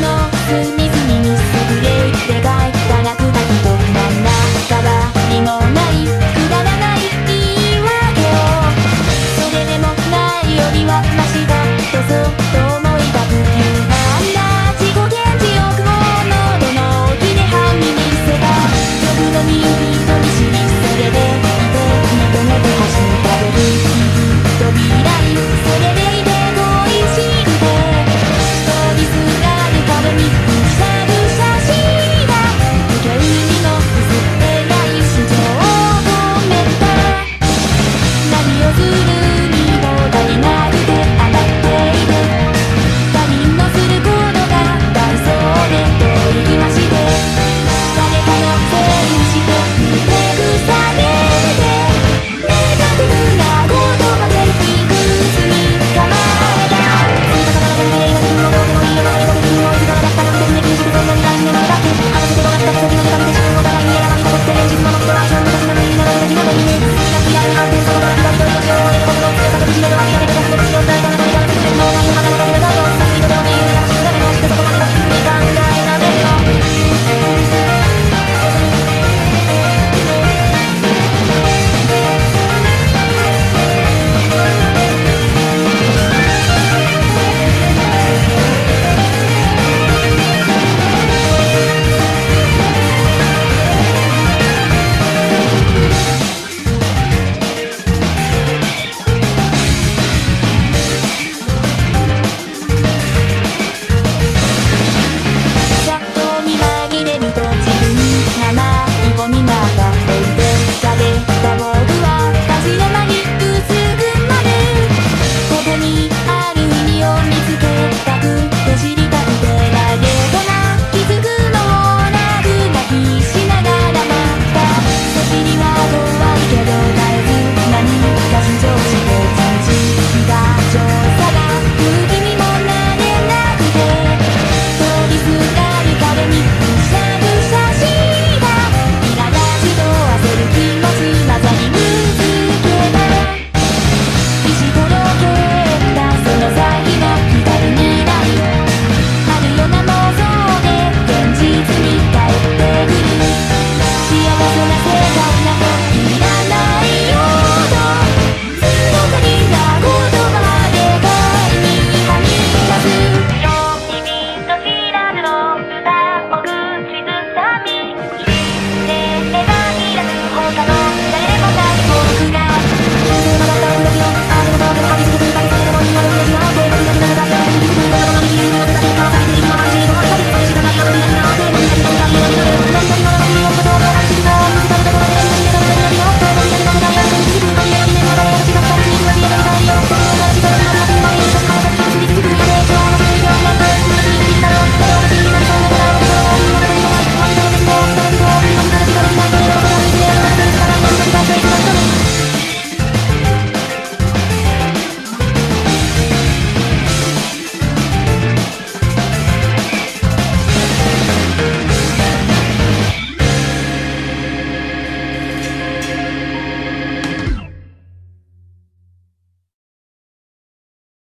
nothing